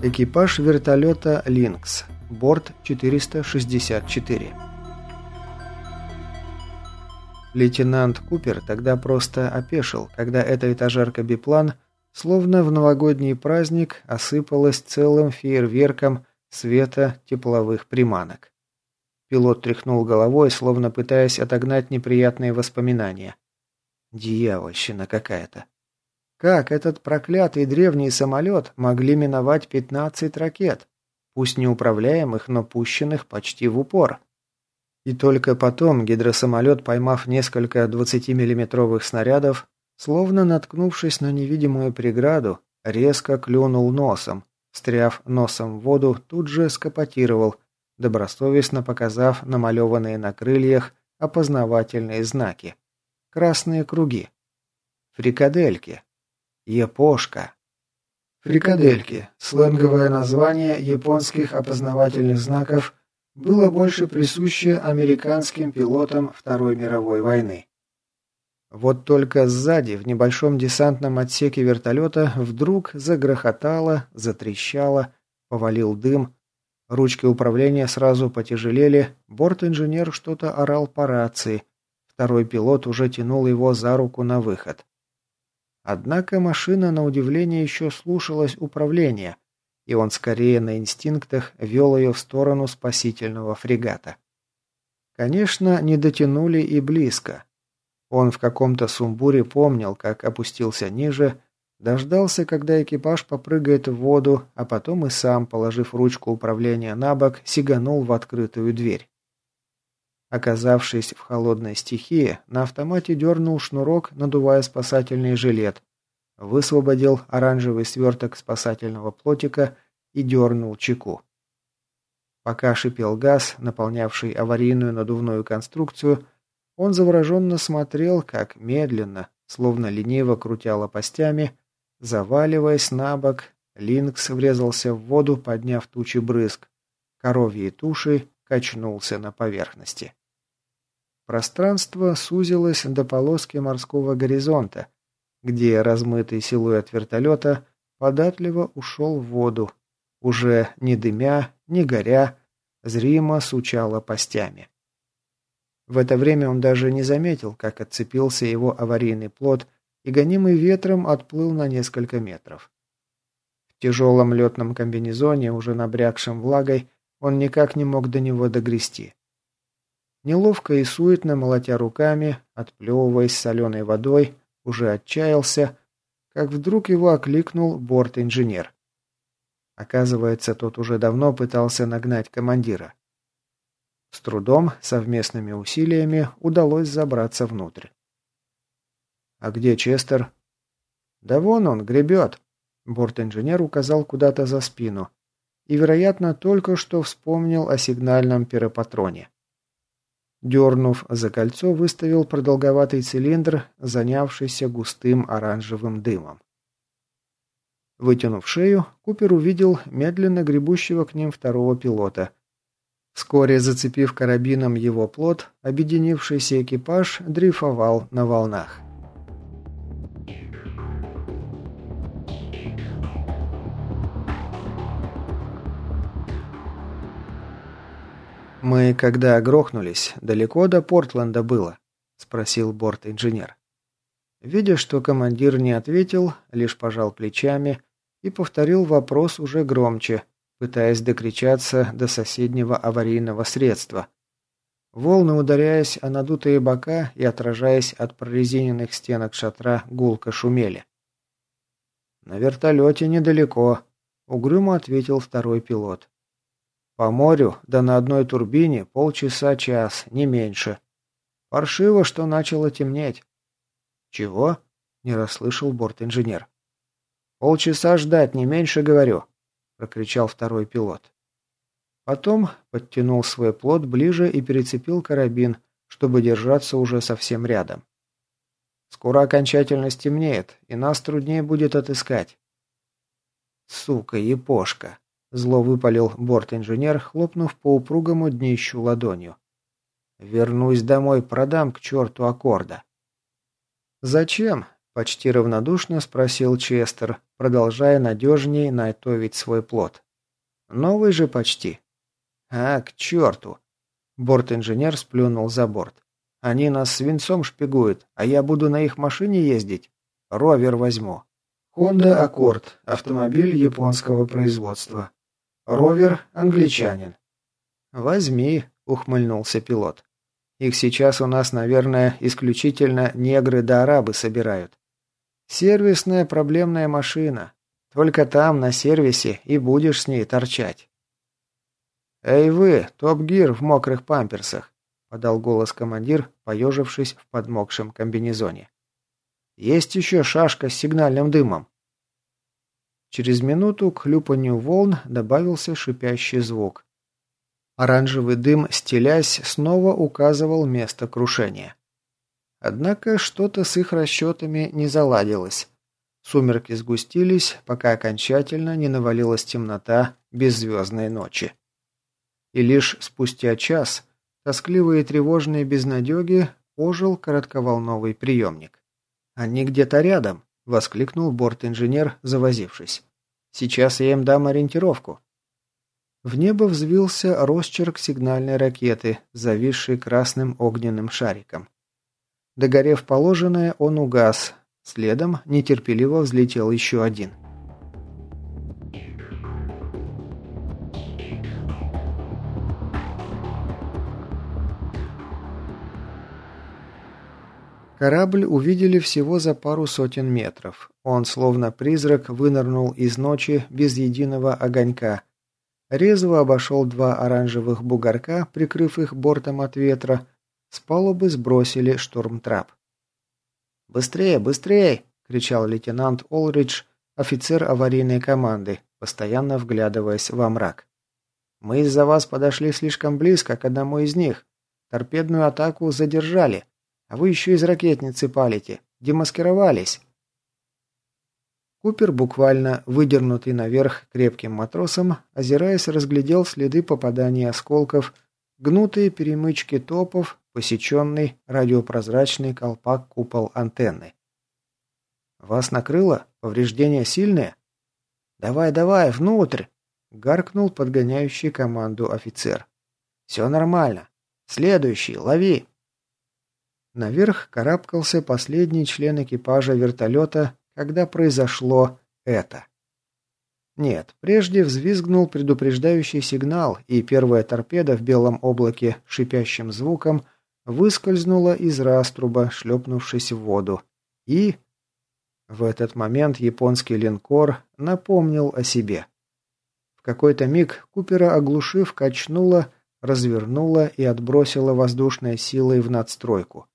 Экипаж вертолета «Линкс». Борт 464. Лейтенант Купер тогда просто опешил, когда эта этажерка-биплан, словно в новогодний праздник, осыпалась целым фейерверком света тепловых приманок. Пилот тряхнул головой, словно пытаясь отогнать неприятные воспоминания. Дьявольщина какая-то. Как этот проклятый древний самолет могли миновать 15 ракет? Пусть неуправляемых, но пущенных почти в упор. И только потом гидросамолет, поймав несколько 20-миллиметровых снарядов, словно наткнувшись на невидимую преграду, резко клюнул носом, встряв носом в воду, тут же скопотировал, добросовестно показав намалеванные на крыльях опознавательные знаки. Красные круги. Фрикадельки. Япошка. Фрикадельки – сленговое название японских опознавательных знаков, было больше присуще американским пилотам Второй мировой войны. Вот только сзади, в небольшом десантном отсеке вертолета, вдруг загрохотало, затрещало, повалил дым, ручки управления сразу потяжелели, борт-инженер что-то орал по рации, Второй пилот уже тянул его за руку на выход. Однако машина, на удивление, еще слушалась управления, и он скорее на инстинктах вел ее в сторону спасительного фрегата. Конечно, не дотянули и близко. Он в каком-то сумбуре помнил, как опустился ниже, дождался, когда экипаж попрыгает в воду, а потом и сам, положив ручку управления на бок, сиганул в открытую дверь. Оказавшись в холодной стихии, на автомате дернул шнурок, надувая спасательный жилет, высвободил оранжевый сверток спасательного плотика и дернул чеку. Пока шипел газ, наполнявший аварийную надувную конструкцию, он завороженно смотрел, как медленно, словно лениво крутя лопастями, заваливаясь на бок, Линкс врезался в воду, подняв тучи брызг. Коровьи туши качнулся на поверхности. Пространство сузилось до полоски морского горизонта, где размытый силуэт вертолета податливо ушел в воду, уже не дымя, не горя, зримо сучало постями. В это время он даже не заметил, как отцепился его аварийный плот и, гонимый ветром, отплыл на несколько метров. В тяжелом летном комбинезоне, уже набрякшем влагой, он никак не мог до него догрести. Неловко и суетно молотя руками, отплевываясь соленой водой, уже отчаялся, как вдруг его окликнул борт-инженер. Оказывается, тот уже давно пытался нагнать командира. С трудом, совместными усилиями, удалось забраться внутрь. «А где Честер?» «Да вон он, гребет!» Борт-инженер указал куда-то за спину и, вероятно, только что вспомнил о сигнальном перопатроне. Дернув за кольцо, выставил продолговатый цилиндр, занявшийся густым оранжевым дымом. Вытянув шею, Купер увидел медленно гребущего к ним второго пилота. Вскоре, зацепив карабином его плот, объединившийся экипаж дрейфовал на волнах. «Мы, когда грохнулись, далеко до Портленда было?» – спросил борт-инженер. Видя, что командир не ответил, лишь пожал плечами и повторил вопрос уже громче, пытаясь докричаться до соседнего аварийного средства. Волны, ударяясь о надутые бока и отражаясь от прорезиненных стенок шатра, гулко шумели. «На вертолете недалеко», — угрюмо ответил второй пилот. По морю, да на одной турбине полчаса-час, не меньше. Паршиво, что начало темнеть. Чего? Не расслышал борт-инженер. Полчаса ждать, не меньше, говорю, прокричал второй пилот. Потом подтянул свой плот ближе и перецепил карабин, чтобы держаться уже совсем рядом. Скоро окончательно стемнеет, и нас труднее будет отыскать. Сука, епошка. Зло выпалил борт-инженер, хлопнув по упругому днищу ладонью. «Вернусь домой, продам к черту аккорда». «Зачем?» – почти равнодушно спросил Честер, продолжая надежнее найтовить свой плод. Новый же почти. А, к черту! Борт-инженер сплюнул за борт. Они нас свинцом шпигуют, а я буду на их машине ездить. Ровер возьму. Honda Accord, автомобиль японского производства. Ровер – англичанин. Возьми, ухмыльнулся пилот. Их сейчас у нас, наверное, исключительно негры да арабы собирают. Сервисная проблемная машина. Только там, на сервисе, и будешь с ней торчать. «Эй вы, топ-гир в мокрых памперсах!» — подал голос командир, поежившись в подмокшем комбинезоне. «Есть еще шашка с сигнальным дымом». Через минуту к хлюпанью волн добавился шипящий звук. Оранжевый дым, стелясь, снова указывал место крушения. Однако что-то с их расчетами не заладилось. Сумерки сгустились, пока окончательно не навалилась темнота беззвездной ночи. И лишь спустя час, тоскливые и тревожные безнадеги, ожил коротковолновый приемник. «Они где-то рядом!» — воскликнул борт-инженер, завозившись. «Сейчас я им дам ориентировку». В небо взвился росчерк сигнальной ракеты, зависший красным огненным шариком. Догорев положенное, он угас. Следом нетерпеливо взлетел еще один. Корабль увидели всего за пару сотен метров. Он, словно призрак, вынырнул из ночи без единого огонька, резво обошел два оранжевых бугорка, прикрыв их бортом от ветра, с палубы сбросили штормтрап. «Быстрее, быстрее!» – кричал лейтенант Олридж, офицер аварийной команды, постоянно вглядываясь во мрак. «Мы из-за вас подошли слишком близко к одному из них. Торпедную атаку задержали, а вы еще из ракетницы палите. Демаскировались!» Купер, буквально выдернутый наверх крепким матросом, озираясь, разглядел следы попадания осколков, гнутые перемычки топов, посеченный радиопрозрачный колпак-купол антенны. «Вас накрыло? Повреждения сильные?» «Давай, давай, внутрь!» — гаркнул подгоняющий команду офицер. «Все нормально. Следующий, лови!» Наверх карабкался последний член экипажа вертолета когда произошло это. Нет, прежде взвизгнул предупреждающий сигнал, и первая торпеда в белом облаке шипящим звуком выскользнула из раструба, шлепнувшись в воду. И... В этот момент японский линкор напомнил о себе. В какой-то миг Купера, оглушив, качнула, развернула и отбросила воздушной силой в надстройку.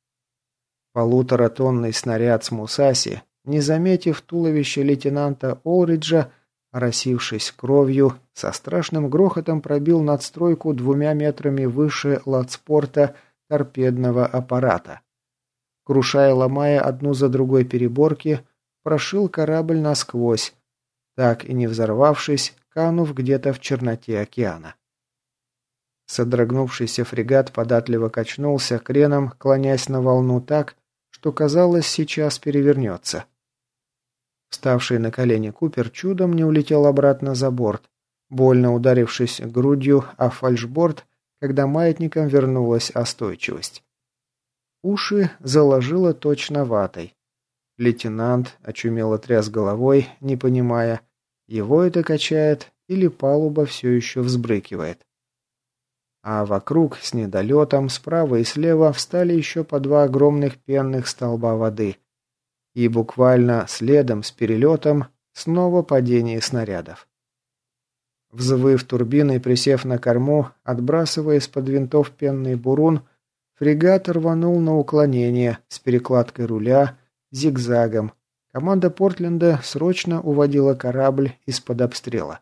Полуторатонный снаряд с Мусаси не заметив туловище лейтенанта Олриджа, оросившись кровью, со страшным грохотом пробил надстройку двумя метрами выше ладспорта торпедного аппарата. Крушая, ломая одну за другой переборки, прошил корабль насквозь, так и не взорвавшись, канув где-то в черноте океана. Содрогнувшийся фрегат податливо качнулся креном, клонясь на волну так, что казалось, сейчас перевернется. Ставший на колени Купер чудом не улетел обратно за борт, больно ударившись грудью о фальшборд, когда маятником вернулась остойчивость. Уши заложило точно ватой. Лейтенант очумело тряс головой, не понимая, его это качает или палуба все еще взбрыкивает. А вокруг, с недолетом, справа и слева встали еще по два огромных пенных столба воды, и буквально следом с перелетом снова падение снарядов. Взвыв турбиной, присев на корму, отбрасывая из-под винтов пенный бурун, фрегат рванул на уклонение с перекладкой руля, зигзагом. Команда Портленда срочно уводила корабль из-под обстрела.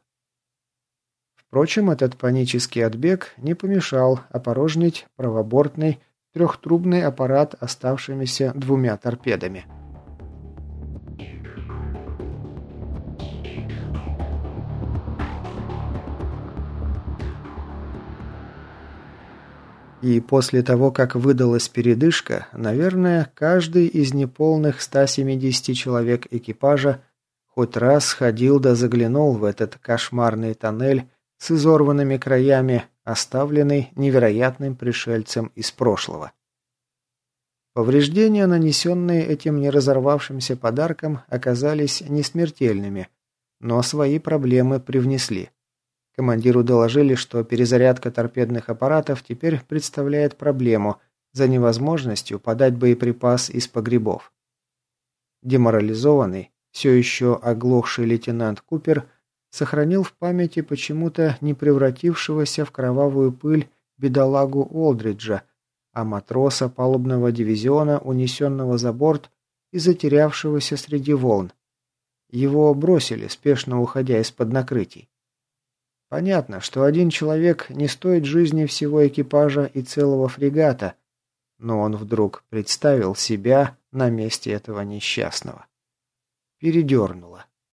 Впрочем, этот панический отбег не помешал опорожнить правобортный трехтрубный аппарат оставшимися двумя торпедами. И после того, как выдалась передышка, наверное, каждый из неполных 170 человек экипажа Хоть раз сходил да заглянул в этот кошмарный тоннель с изорванными краями, оставленный невероятным пришельцем из прошлого. Повреждения, нанесенные этим неразорвавшимся подарком, оказались несмертельными, но свои проблемы привнесли. Командиру доложили, что перезарядка торпедных аппаратов теперь представляет проблему за невозможностью подать боеприпас из погребов. Деморализованный, все еще оглохший лейтенант Купер сохранил в памяти почему-то не превратившегося в кровавую пыль бедолагу Олдриджа, а матроса палубного дивизиона, унесенного за борт и затерявшегося среди волн. Его бросили, спешно уходя из-под накрытий. Понятно, что один человек не стоит жизни всего экипажа и целого фрегата, но он вдруг представил себя на месте этого несчастного передернуло.